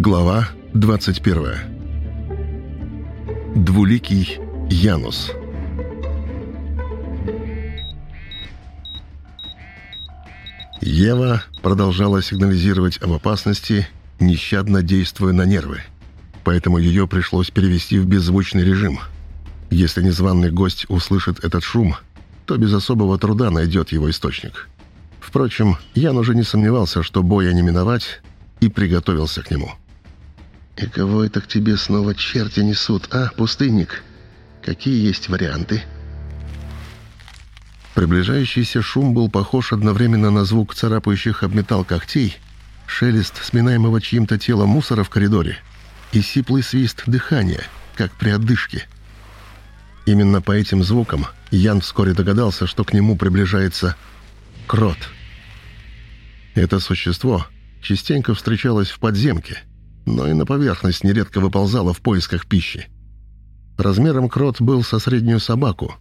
Глава 21. Двуликий Янус. Ева продолжала сигнализировать об опасности, нещадно действуя на нервы. Поэтому ее пришлось перевести в беззвучный режим. Если незваный гость услышит этот шум, то без особого труда найдет его источник. Впрочем, Ян уже не сомневался, что боя не миновать, и приготовился к нему. «И кого это к тебе снова черти несут, а, пустынник? Какие есть варианты?» Приближающийся шум был похож одновременно на звук царапающих об металл когтей, шелест сминаемого чьим-то телом мусора в коридоре и сиплый свист дыхания, как при отдышке. Именно по этим звукам Ян вскоре догадался, что к нему приближается крот. Это существо частенько встречалось в подземке, но и на поверхность нередко выползала в поисках пищи. Размером крот был со среднюю собаку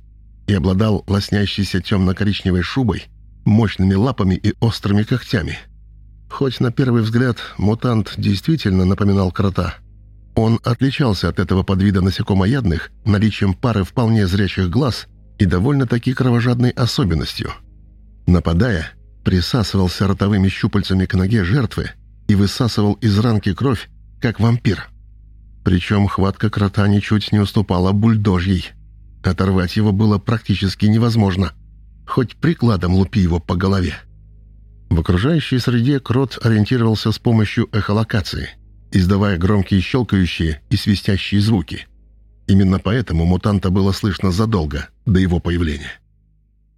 и обладал лоснящейся темно-коричневой шубой, мощными лапами и острыми когтями. Хоть на первый взгляд мутант действительно напоминал крота, он отличался от этого подвида насекомоядных наличием пары вполне зрячих глаз и довольно-таки кровожадной особенностью. Нападая, присасывался ротовыми щупальцами к ноге жертвы и высасывал из ранки кровь, как вампир. Причем хватка крота ничуть не уступала бульдожьей. Оторвать его было практически невозможно. Хоть прикладом лупи его по голове. В окружающей среде крот ориентировался с помощью эхолокации, издавая громкие щелкающие и свистящие звуки. Именно поэтому мутанта было слышно задолго до его появления.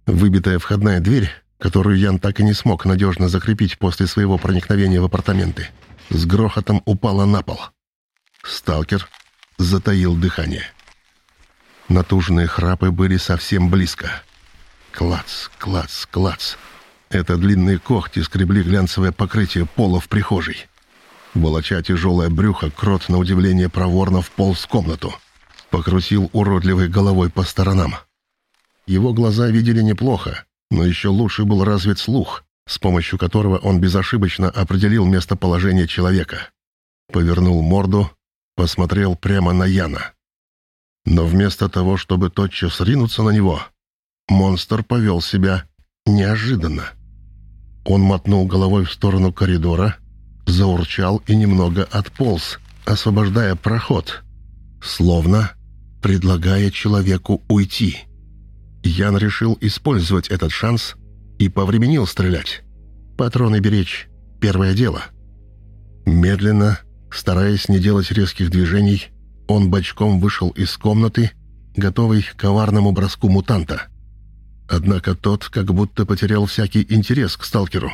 Выбитая входная дверь, которую Ян так и не смог надежно закрепить после своего проникновения в апартаменты, с грохотом упала на пол. Сталкер затаил дыхание. Натужные храпы были совсем близко. Клац, клац, клац. Это длинные когти скребли глянцевое покрытие пола в прихожей. Волоча тяжелое брюхо, крот на удивление проворно вполз в комнату. Покрутил уродливой головой по сторонам. Его глаза видели неплохо, но еще лучше был развит слух, с помощью которого он безошибочно определил местоположение человека. Повернул морду, посмотрел прямо на Яна. Но вместо того, чтобы тотчас ринуться на него, монстр повел себя неожиданно. Он мотнул головой в сторону коридора, заурчал и немного отполз, освобождая проход, словно предлагая человеку уйти. Ян решил использовать этот шанс и повременил стрелять. Патроны беречь — первое дело. Медленно, стараясь не делать резких движений, он бочком вышел из комнаты, готовый к коварному броску мутанта. Однако тот как будто потерял всякий интерес к сталкеру,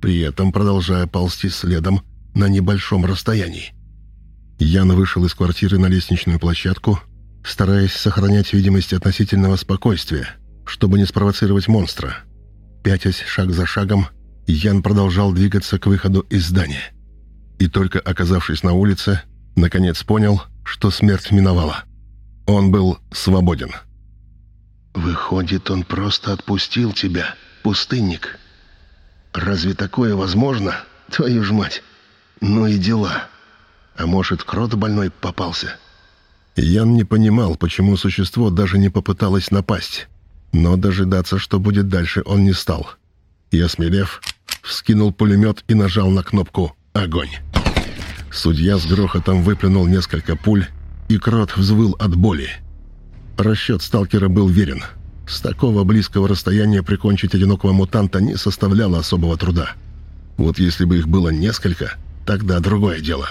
при этом продолжая ползти следом на небольшом расстоянии. Ян вышел из квартиры на лестничную площадку, стараясь сохранять видимость относительного спокойствия, чтобы не спровоцировать монстра — Пятясь шаг за шагом, Ян продолжал двигаться к выходу из здания. И только оказавшись на улице, наконец понял, что смерть миновала. Он был свободен. «Выходит, он просто отпустил тебя, пустынник. Разве такое возможно? Твою ж мать! Ну и дела. А может, крот больной попался?» Ян не понимал, почему существо даже не попыталось напасть. Но дожидаться, что будет дальше, он не стал. И, осмелев, вскинул пулемет и нажал на кнопку «Огонь». Судья с грохотом выплюнул несколько пуль, и крот взвыл от боли. Расчет сталкера был верен. С такого близкого расстояния прикончить одинокого мутанта не составляло особого труда. Вот если бы их было несколько, тогда другое дело.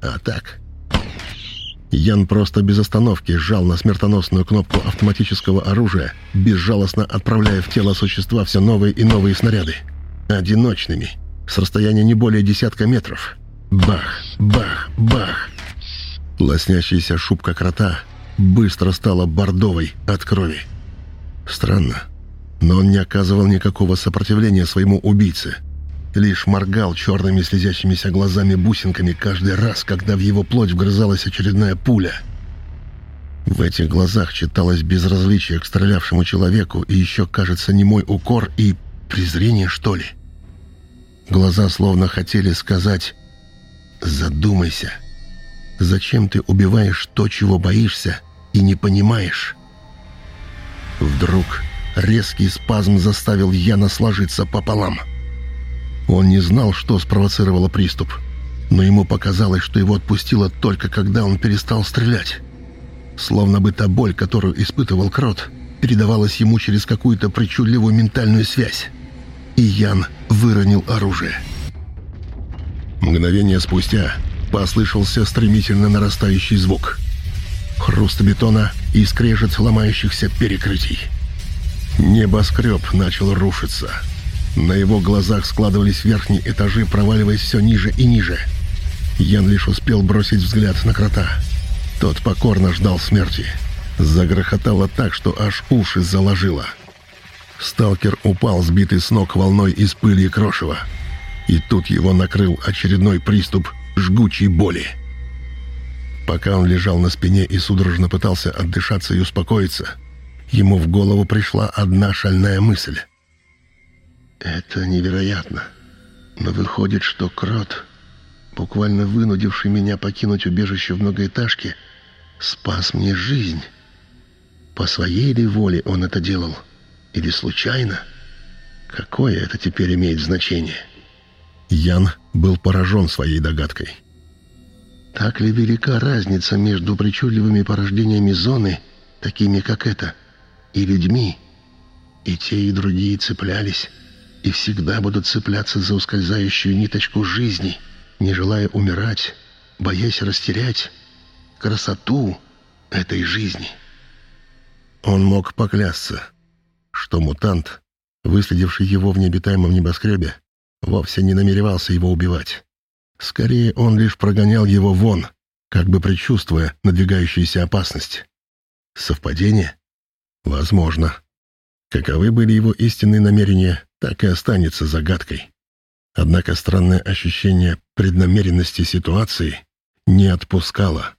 А так... Ян просто без остановки сжал на смертоносную кнопку автоматического оружия, безжалостно отправляя в тело существа все новые и новые снаряды. Одиночными, с расстояния не более десятка метров. Бах, бах, бах. Лоснящаяся шубка крота быстро стала бордовой от крови. Странно, но он не оказывал никакого сопротивления своему убийце — лишь моргал черными слезящимися глазами-бусинками каждый раз, когда в его плоть вгрызалась очередная пуля. В этих глазах читалось безразличие к стрелявшему человеку и еще, кажется, немой укор и презрение, что ли. Глаза словно хотели сказать Задумайся. Зачем ты убиваешь то, чего боишься, и не понимаешь? Вдруг резкий спазм заставил Яна сложиться пополам. Он не знал, что спровоцировало приступ, но ему показалось, что его отпустило только когда он перестал стрелять. Словно бы та боль, которую испытывал Крот, передавалась ему через какую-то причудливую ментальную связь. И Ян выронил оружие. Мгновение спустя послышался стремительно нарастающий звук. Хруст бетона и скрежет ломающихся перекрытий. Небоскреб начал рушиться. На его глазах складывались верхние этажи, проваливаясь все ниже и ниже. Ян лишь успел бросить взгляд на крота. Тот покорно ждал смерти. Загрохотало так, что аж уши заложило. Сталкер упал, сбитый с ног волной из пыли и крошева. И тут его накрыл очередной приступ жгучей боли. Пока он лежал на спине и судорожно пытался отдышаться и успокоиться, ему в голову пришла одна шальная мысль. «Это невероятно. Но выходит, что Крот, буквально вынудивший меня покинуть убежище в многоэтажке, спас мне жизнь. По своей ли воле он это делал? Или случайно? Какое это теперь имеет значение?» Ян был поражен своей догадкой. Так ли велика разница между причудливыми порождениями зоны, такими как это, и людьми? И те, и другие цеплялись, и всегда будут цепляться за ускользающую ниточку жизни, не желая умирать, боясь растерять красоту этой жизни. Он мог поклясться, что мутант, выследивший его в необитаемом небоскребе, вовсе не намеревался его убивать. Скорее, он лишь прогонял его вон, как бы предчувствуя надвигающуюся опасность. Совпадение? Возможно. Каковы были его истинные намерения, так и останется загадкой. Однако странное ощущение преднамеренности ситуации не отпускало.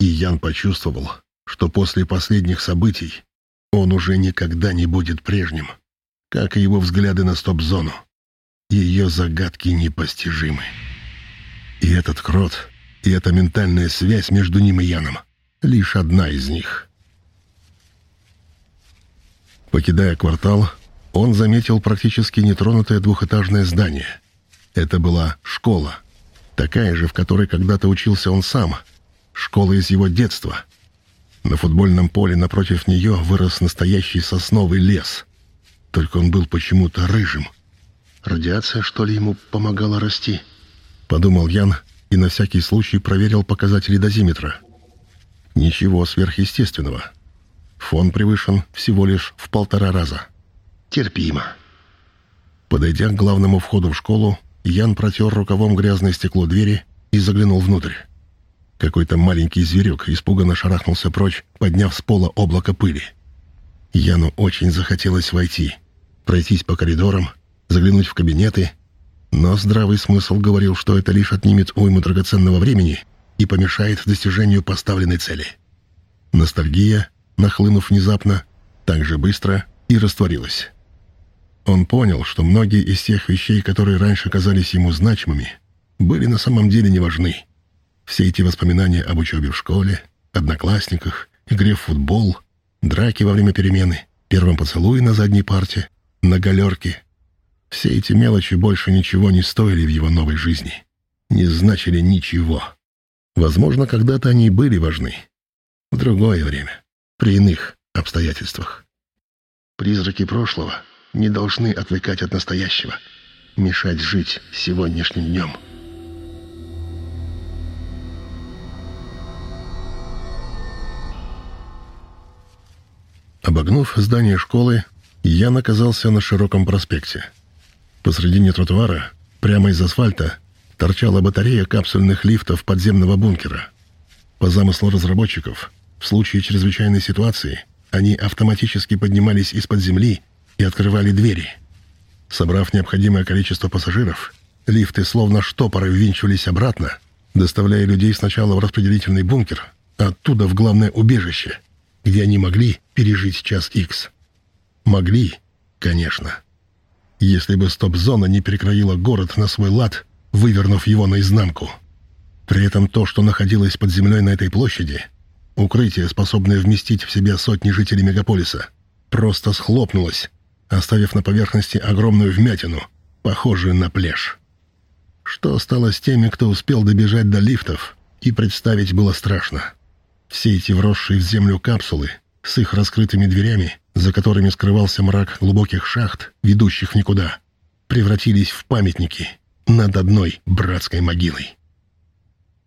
И Ян почувствовал, что после последних событий он уже никогда не будет прежним, как и его взгляды на стоп-зону. Ее загадки непостижимы. И этот крот, и эта ментальная связь между ним и Яном — лишь одна из них. Покидая квартал, он заметил практически нетронутое двухэтажное здание. Это была школа, такая же, в которой когда-то учился он сам, школа из его детства. На футбольном поле напротив нее вырос настоящий сосновый лес, только он был почему-то рыжим — Радиация, что ли, ему помогала расти? Подумал Ян и на всякий случай проверил показатели дозиметра. Ничего сверхъестественного. Фон превышен всего лишь в полтора раза. Терпимо. Подойдя к главному входу в школу, Ян протер рукавом грязное стекло двери и заглянул внутрь. Какой-то маленький зверек испуганно шарахнулся прочь, подняв с пола облако пыли. Яну очень захотелось войти, пройтись по коридорам, заглянуть в кабинеты, но здравый смысл говорил, что это лишь отнимет уйму драгоценного времени и помешает достижению поставленной цели. Ностальгия, нахлынув внезапно, так же быстро и растворилась. Он понял, что многие из тех вещей, которые раньше казались ему значимыми, были на самом деле не важны. Все эти воспоминания об учебе в школе, одноклассниках, игре в футбол, драке во время перемены, первом поцелуе на задней парте, на галерке, все эти мелочи больше ничего не стоили в его новой жизни. Не значили ничего. Возможно, когда-то они были важны. В другое время. При иных обстоятельствах. Призраки прошлого не должны отвлекать от настоящего. Мешать жить сегодняшним днем. Обогнув здание школы, я оказался на широком проспекте — Посредине тротуара, прямо из асфальта, торчала батарея капсульных лифтов подземного бункера. По замыслу разработчиков, в случае чрезвычайной ситуации они автоматически поднимались из-под земли и открывали двери. Собрав необходимое количество пассажиров, лифты словно штопоры ввинчивались обратно, доставляя людей сначала в распределительный бункер, оттуда в главное убежище, где они могли пережить час Икс. Могли, конечно если бы стоп-зона не перекроила город на свой лад, вывернув его наизнанку. При этом то, что находилось под землей на этой площади, укрытие, способное вместить в себя сотни жителей мегаполиса, просто схлопнулось, оставив на поверхности огромную вмятину, похожую на плешь. Что стало с теми, кто успел добежать до лифтов, и представить было страшно. Все эти вросшие в землю капсулы с их раскрытыми дверями, за которыми скрывался мрак глубоких шахт, ведущих никуда, превратились в памятники над одной братской могилой.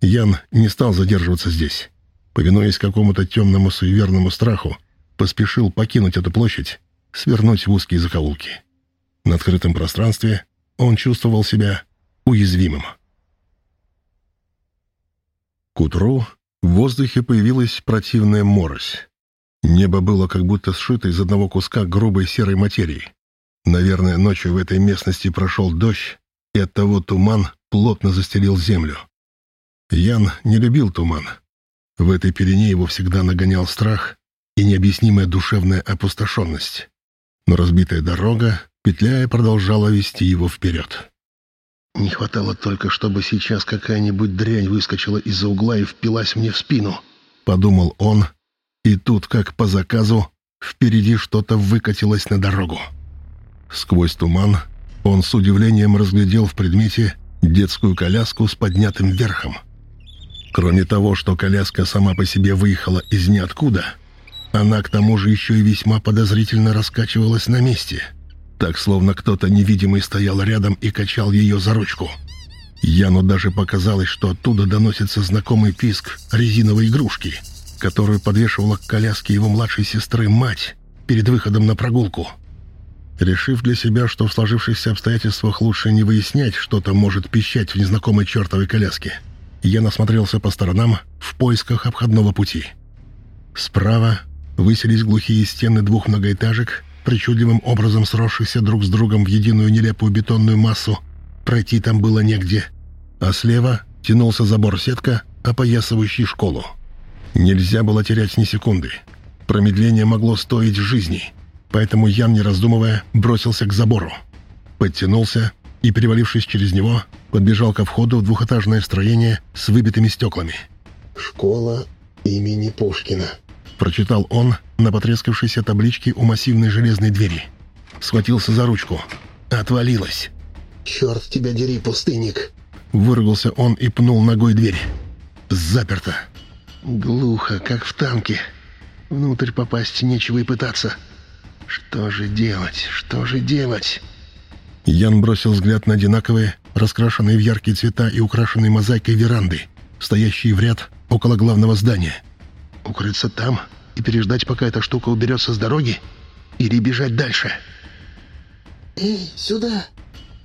Ян не стал задерживаться здесь. Повинуясь какому-то темному суеверному страху, поспешил покинуть эту площадь, свернуть в узкие закоулки. На открытом пространстве он чувствовал себя уязвимым. К утру в воздухе появилась противная морось. Небо было как будто сшито из одного куска грубой серой материи. Наверное, ночью в этой местности прошел дождь, и оттого туман плотно застелил землю. Ян не любил туман. В этой перене его всегда нагонял страх и необъяснимая душевная опустошенность. Но разбитая дорога, петляя, продолжала вести его вперед. «Не хватало только, чтобы сейчас какая-нибудь дрянь выскочила из-за угла и впилась мне в спину», — подумал он, и тут, как по заказу, впереди что-то выкатилось на дорогу. Сквозь туман он с удивлением разглядел в предмете детскую коляску с поднятым верхом. Кроме того, что коляска сама по себе выехала из ниоткуда, она к тому же еще и весьма подозрительно раскачивалась на месте, так словно кто-то невидимый стоял рядом и качал ее за ручку. Яну даже показалось, что оттуда доносится знакомый писк резиновой игрушки, которую подвешивала к коляске его младшей сестры мать перед выходом на прогулку — Решив для себя, что в сложившихся обстоятельствах лучше не выяснять, что там может пищать в незнакомой чертовой коляске, я насмотрелся по сторонам в поисках обходного пути. Справа высились глухие стены двух многоэтажек, причудливым образом сросшихся друг с другом в единую нелепую бетонную массу. Пройти там было негде. А слева тянулся забор-сетка, опоясывающий школу. Нельзя было терять ни секунды. Промедление могло стоить жизни — Поэтому Ян, не раздумывая, бросился к забору. Подтянулся и, перевалившись через него, подбежал ко входу в двухэтажное строение с выбитыми стеклами. «Школа имени Пушкина», — прочитал он на потрескавшейся табличке у массивной железной двери. Схватился за ручку. Отвалилась. «Черт тебя дери, пустынник!» Выругался он и пнул ногой дверь. Заперто. «Глухо, как в танке. Внутрь попасть нечего и пытаться». Что же делать? Что же делать? Ян бросил взгляд на одинаковые, раскрашенные в яркие цвета и украшенные мозаикой веранды, стоящие в ряд около главного здания. Укрыться там и переждать, пока эта штука уберется с дороги? Или бежать дальше? «Эй, сюда!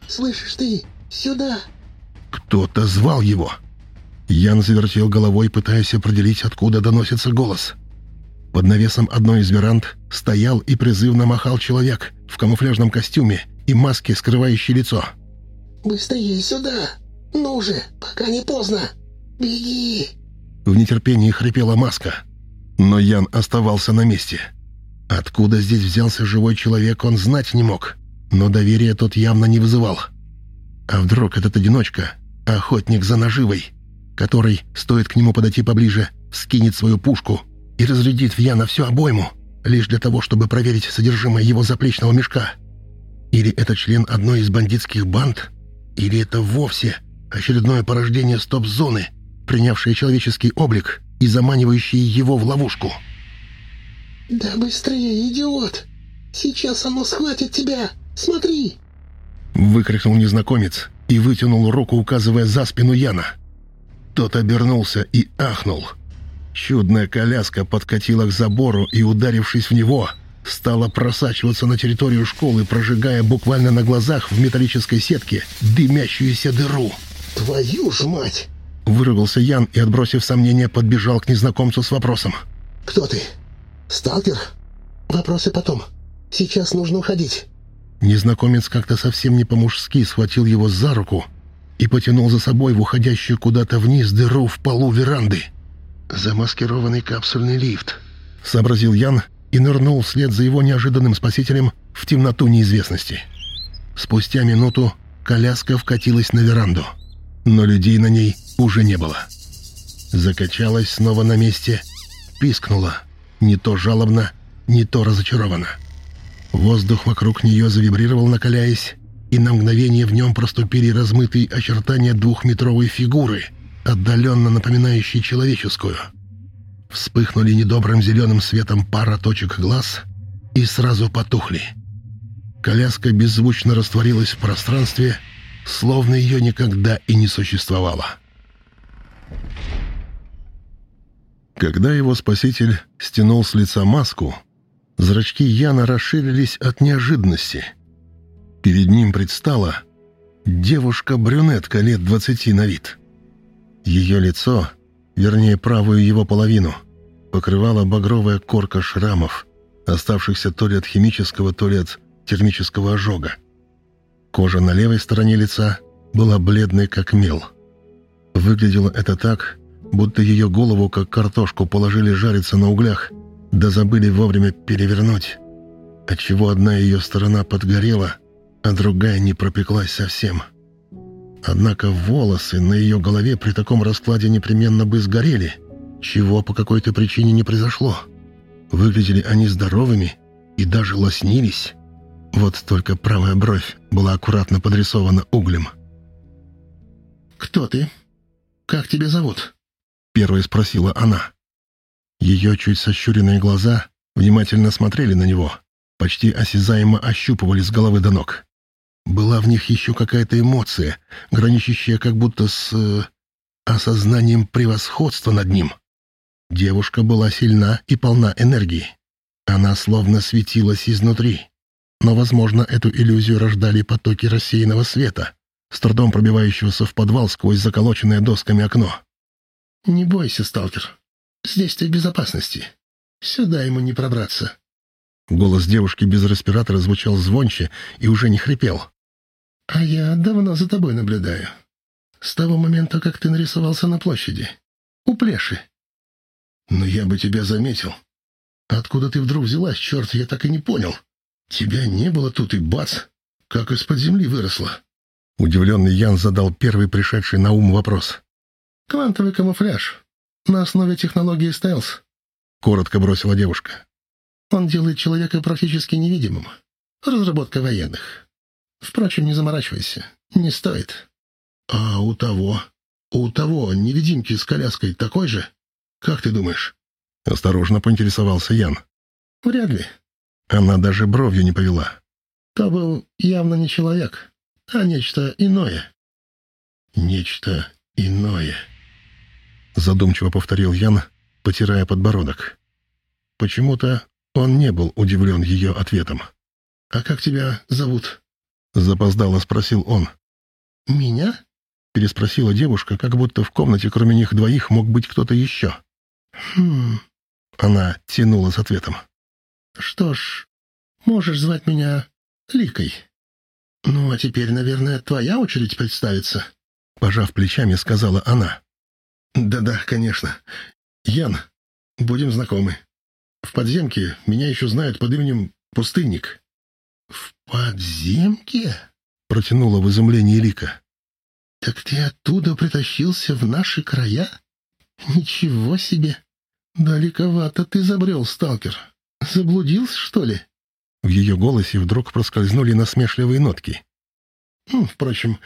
Слышишь ты? Сюда!» Кто-то звал его. Ян завертел головой, пытаясь определить, откуда доносится голос. Под навесом одной из веранд стоял и призывно махал человек в камуфляжном костюме и маске, скрывающей лицо. «Быстрее сюда! Ну же, пока не поздно! Беги!» В нетерпении хрипела маска. Но Ян оставался на месте. Откуда здесь взялся живой человек, он знать не мог. Но доверия тот явно не вызывал. А вдруг этот одиночка, охотник за наживой, который, стоит к нему подойти поближе, скинет свою пушку — и разрядит в Яна всю обойму, лишь для того, чтобы проверить содержимое его заплечного мешка. Или это член одной из бандитских банд, или это вовсе очередное порождение стоп-зоны, принявшее человеческий облик и заманивающее его в ловушку. «Да быстрее, идиот! Сейчас оно схватит тебя! Смотри!» Выкрикнул незнакомец и вытянул руку, указывая за спину Яна. Тот обернулся и ахнул — Чудная коляска подкатила к забору и, ударившись в него, стала просачиваться на территорию школы, прожигая буквально на глазах в металлической сетке дымящуюся дыру. «Твою ж мать!» Выругался Ян и, отбросив сомнения, подбежал к незнакомцу с вопросом. «Кто ты? Сталкер? Вопросы потом. Сейчас нужно уходить». Незнакомец как-то совсем не по-мужски схватил его за руку и потянул за собой в уходящую куда-то вниз дыру в полу веранды. «Замаскированный капсульный лифт», — сообразил Ян и нырнул вслед за его неожиданным спасителем в темноту неизвестности. Спустя минуту коляска вкатилась на веранду, но людей на ней уже не было. Закачалась снова на месте, пискнула, не то жалобно, не то разочарованно. Воздух вокруг нее завибрировал, накаляясь, и на мгновение в нем проступили размытые очертания двухметровой фигуры, отдаленно напоминающей человеческую. Вспыхнули недобрым зеленым светом пара точек глаз и сразу потухли. Коляска беззвучно растворилась в пространстве, словно ее никогда и не существовало. Когда его спаситель стянул с лица маску, зрачки Яна расширились от неожиданности. Перед ним предстала девушка-брюнетка лет двадцати на вид. Ее лицо, вернее правую его половину, покрывала багровая корка шрамов, оставшихся то ли от химического, то ли от термического ожога. Кожа на левой стороне лица была бледной, как мел. Выглядело это так, будто ее голову, как картошку, положили жариться на углях, да забыли вовремя перевернуть, отчего одна ее сторона подгорела, а другая не пропеклась совсем. Однако волосы на ее голове при таком раскладе непременно бы сгорели, чего по какой-то причине не произошло. Выглядели они здоровыми и даже лоснились. Вот только правая бровь была аккуратно подрисована углем. «Кто ты? Как тебя зовут?» Первой спросила она. Ее чуть сощуренные глаза внимательно смотрели на него, почти осязаемо ощупывали с головы до ног. Была в них еще какая-то эмоция, граничащая как будто с... Э, осознанием превосходства над ним. Девушка была сильна и полна энергии. Она словно светилась изнутри. Но, возможно, эту иллюзию рождали потоки рассеянного света, с трудом пробивающегося в подвал сквозь заколоченное досками окно. «Не бойся, сталкер. Здесь ты в безопасности. Сюда ему не пробраться». Голос девушки без респиратора звучал звонче и уже не хрипел. «А я давно за тобой наблюдаю. С того момента, как ты нарисовался на площади. У Плеши». «Но я бы тебя заметил. Откуда ты вдруг взялась, черт, я так и не понял. Тебя не было тут и бац, как из-под земли выросла». Удивленный Ян задал первый пришедший на ум вопрос. «Квантовый камуфляж. На основе технологии стелс», — коротко бросила девушка. «Он делает человека практически невидимым. Разработка военных. Впрочем, не заморачивайся. Не стоит». «А у того? У того невидимки с коляской такой же? Как ты думаешь?» Осторожно поинтересовался Ян. «Вряд ли». Она даже бровью не повела. «То был явно не человек, а нечто иное». «Нечто иное», задумчиво повторил Ян, потирая подбородок. Почему-то он не был удивлен ее ответом. «А как тебя зовут?» — запоздало спросил он. «Меня?» — переспросила девушка, как будто в комнате кроме них двоих мог быть кто-то еще. «Хм...» — она тянула с ответом. «Что ж, можешь звать меня Ликой. Ну, а теперь, наверное, твоя очередь представиться?» Пожав плечами, сказала она. «Да-да, конечно. Ян, будем знакомы. В подземке меня еще знают под именем Пустынник». «В подземке?» — протянула в изумлении Лика. «Так ты оттуда притащился в наши края? Ничего себе! Далековато ты забрел, сталкер. Заблудился, что ли?» В ее голосе вдруг проскользнули насмешливые нотки. «Впрочем,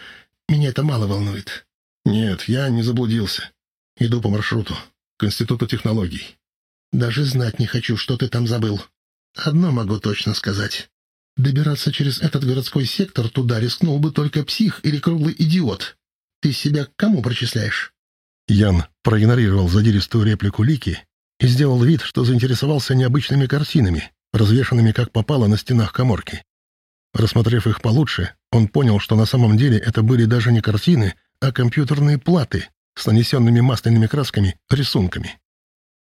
меня это мало волнует. Нет, я не заблудился. Иду по маршруту. К Институту технологий. Даже знать не хочу, что ты там забыл. Одно могу точно сказать. Добираться через этот городской сектор туда рискнул бы только псих или круглый идиот. Ты себя к кому причисляешь?» Ян проигнорировал задиристую реплику Лики и сделал вид, что заинтересовался необычными картинами, развешанными как попало на стенах коморки. Рассмотрев их получше, он понял, что на самом деле это были даже не картины, а компьютерные платы, с нанесенными масляными красками рисунками.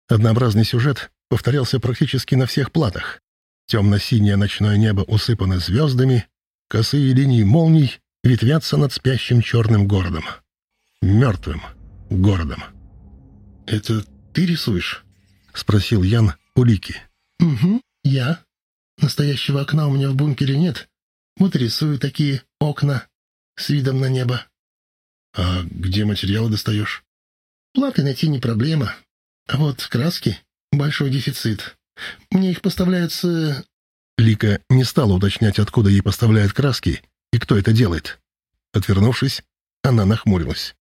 Однообразный сюжет повторялся практически на всех платах. Темно-синее ночное небо усыпано звездами, косые линии молний ветвятся над спящим черным городом. Мертвым городом. «Это ты рисуешь?» — спросил Ян у Лики. «Угу, я. Настоящего окна у меня в бункере нет. Вот рисую такие окна с видом на небо. «А где материалы достаешь?» «Платы найти не проблема. А вот краски — большой дефицит. Мне их поставляют с...» Лика не стала уточнять, откуда ей поставляют краски и кто это делает. Отвернувшись, она нахмурилась.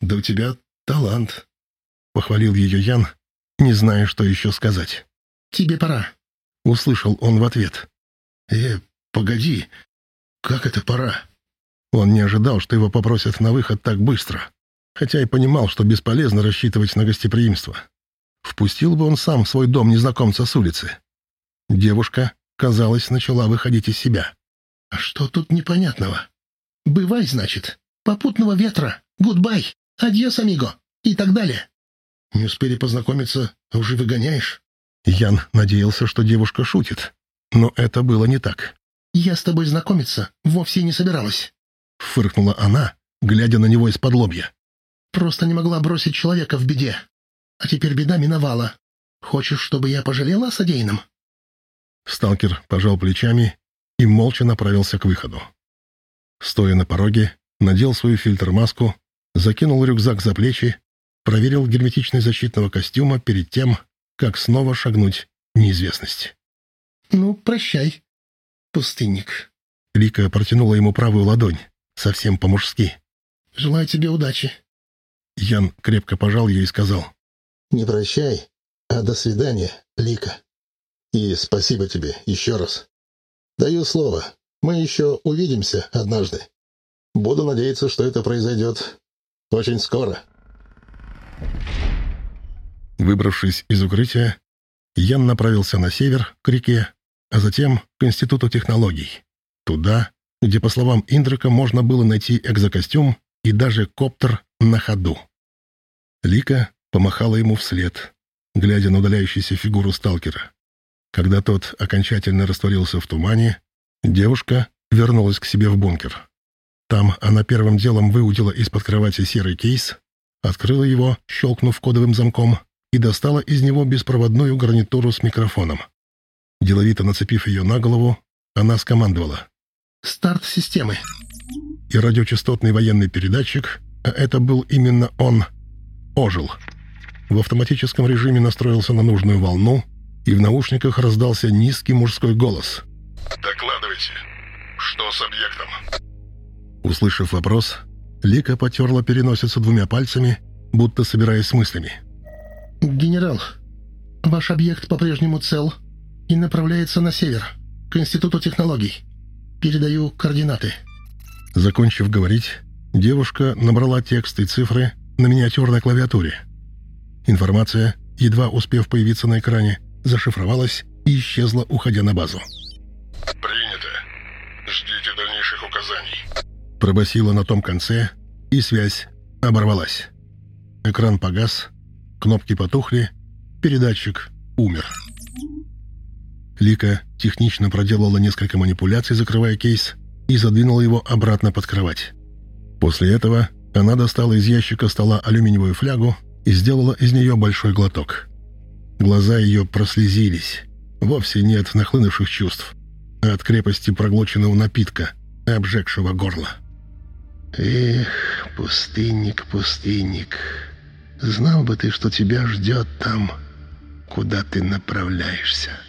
«Да у тебя талант», — похвалил ее Ян, не зная, что еще сказать. «Тебе пора», — услышал он в ответ. «Э, погоди, как это пора?» Он не ожидал, что его попросят на выход так быстро, хотя и понимал, что бесполезно рассчитывать на гостеприимство. Впустил бы он сам в свой дом незнакомца с улицы. Девушка, казалось, начала выходить из себя. «А что тут непонятного? Бывай, значит. Попутного ветра. Goodbye. Adiós, amigo. И так далее. Не успели познакомиться, а уже выгоняешь?» Ян надеялся, что девушка шутит, но это было не так. «Я с тобой знакомиться вовсе не собиралась». — фыркнула она, глядя на него из-под лобья. «Просто не могла бросить человека в беде. А теперь беда миновала. Хочешь, чтобы я пожалела о содеянном?» Сталкер пожал плечами и молча направился к выходу. Стоя на пороге, надел свою фильтр-маску, закинул рюкзак за плечи, проверил герметичность защитного костюма перед тем, как снова шагнуть в неизвестность. «Ну, прощай, пустынник». Лика протянула ему правую ладонь совсем по-мужски. «Желаю тебе удачи». Ян крепко пожал ее и сказал. «Не прощай, а до свидания, Лика. И спасибо тебе еще раз. Даю слово, мы еще увидимся однажды. Буду надеяться, что это произойдет очень скоро». Выбравшись из укрытия, Ян направился на север, к реке, а затем к Институту технологий. Туда, где, по словам Индрака, можно было найти экзокостюм и даже коптер на ходу. Лика помахала ему вслед, глядя на удаляющуюся фигуру сталкера. Когда тот окончательно растворился в тумане, девушка вернулась к себе в бункер. Там она первым делом выудила из-под кровати серый кейс, открыла его, щелкнув кодовым замком, и достала из него беспроводную гарнитуру с микрофоном. Деловито нацепив ее на голову, она скомандовала. Старт системы. И радиочастотный военный передатчик, а это был именно он, ожил. В автоматическом режиме настроился на нужную волну, и в наушниках раздался низкий мужской голос. «Докладывайте. Что с объектом?» Услышав вопрос, Лика потерла переносицу двумя пальцами, будто собираясь с мыслями. «Генерал, ваш объект по-прежнему цел и направляется на север, к Институту технологий. Передаю координаты». Закончив говорить, девушка набрала текст и цифры на миниатюрной клавиатуре. Информация, едва успев появиться на экране, зашифровалась и исчезла, уходя на базу. «Принято. Ждите дальнейших указаний». Пробасила на том конце, и связь оборвалась. Экран погас, кнопки потухли, передатчик умер. Лика технично проделала несколько манипуляций, закрывая кейс, и задвинула его обратно под кровать. После этого она достала из ящика стола алюминиевую флягу и сделала из нее большой глоток. Глаза ее прослезились. Вовсе не от нахлынувших чувств, а от крепости проглоченного напитка, обжегшего горло. «Эх, пустынник, пустынник, знал бы ты, что тебя ждет там, куда ты направляешься».